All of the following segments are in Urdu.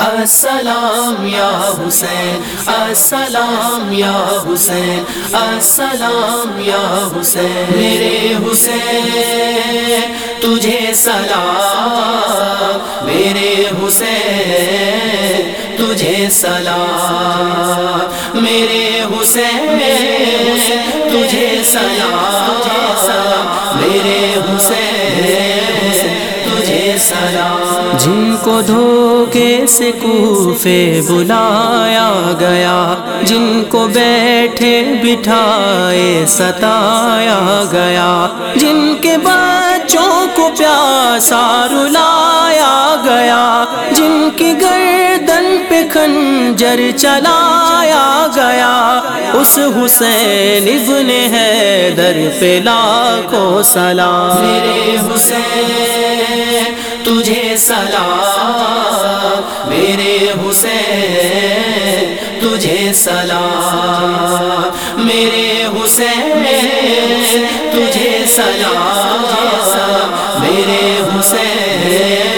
السلام یا حسین، السلام یا حسین، السلام یا حسین، میرے حسین، تجھے سلام، میرے حسین، تجھے سلام، میرے حسین، تجھے سلام جن کو دھوکے سے کوفے بلایا گیا، جن کو بیٹھے بٹھائے ستایا گیا، جن کے بچوں کو پیاسا رلایا گیا، جن کی گردن پہ خنجر چلایا گیا۔ اس حسین ابن حیدر پہ لاکھوں سلام۔ میرے تجھے سلام میرے حسین تجھے سلام میرے حسین تجھے سلام میرے حسین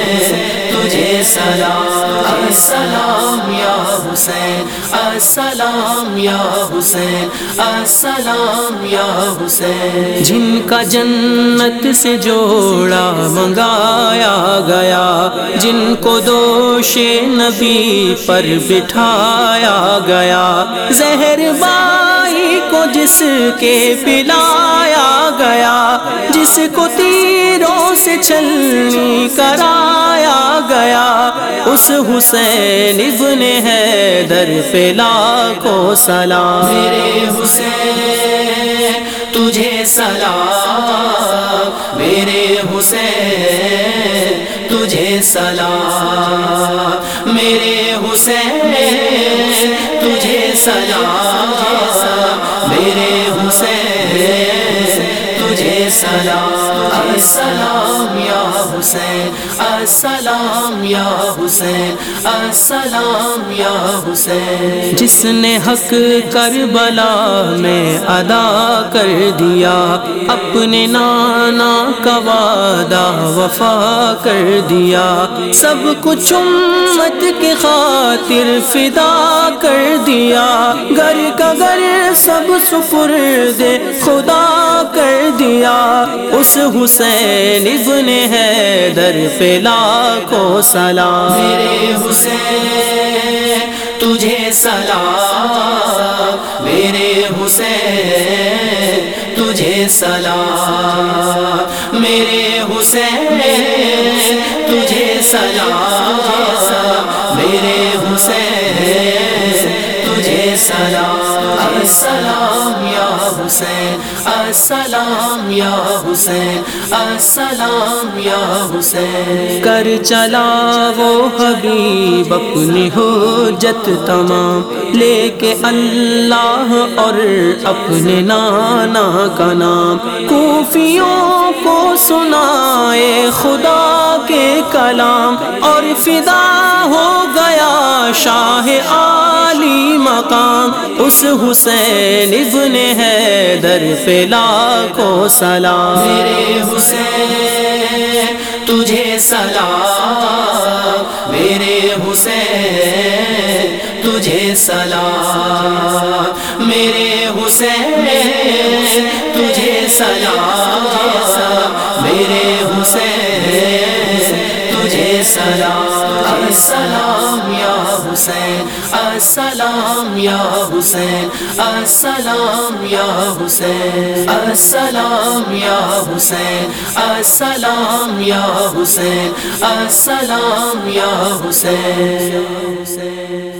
سلام السلام یا حسین، السلام یا حسین، السلام یا حسین۔ جن کا جنت سے جوڑا منگایا گیا، جن کو دوش نبی پر بٹھایا گیا۔ زہر بائی کو جس کے پلایا گیا، جس کو تیروں سے چلنی کرایا گیا۔ اس حسین ابن حیدر پہ لاکھوں سلام۔ میرے حسین، تجھے سلام۔ میرے حسین، تجھے سلام۔ میرے حسین، تجھے سلام۔ میرے حسین سلام السلام یا حسین، السلام یا حسین، السلام یا حسین۔ جس نے حق کربلا میں ادا کر دیا، اپنے نانا کا وعدہ وفا کر دیا۔ سب کچھ امت کے خاطر فدا کر دیا۔ گھر کا گھر سب سپرد خدا دیا اس حسین ابن حیدر پہ لاکھوں سلام۔ میرے حسین، تجھے سلام۔ میرے حسین، تجھے سلام۔ میرے حسین، تجھے سلام۔ میرے حسین، تجھے سلام۔ السلام یا حسین السلام یا حسین السلام یا حسین کر چلا وہ حبیب، اپنی حجت تمام. لے کے اللہ اور اپنے نانا کا نام. کوفیوں کو سنائے خدا کے کلام. اور فدا اس حسین ابن حیدر پہ لاکھوں سلام۔ میرے حسین، تجھے سلام۔ میرے حسین، تجھے سلام۔ میرے حسین، تجھے سلام۔ سلام السلام یا حسین السلام یا حسین السلام یا حسین السلام یا حسین السلام یا حسین السلام یا حسین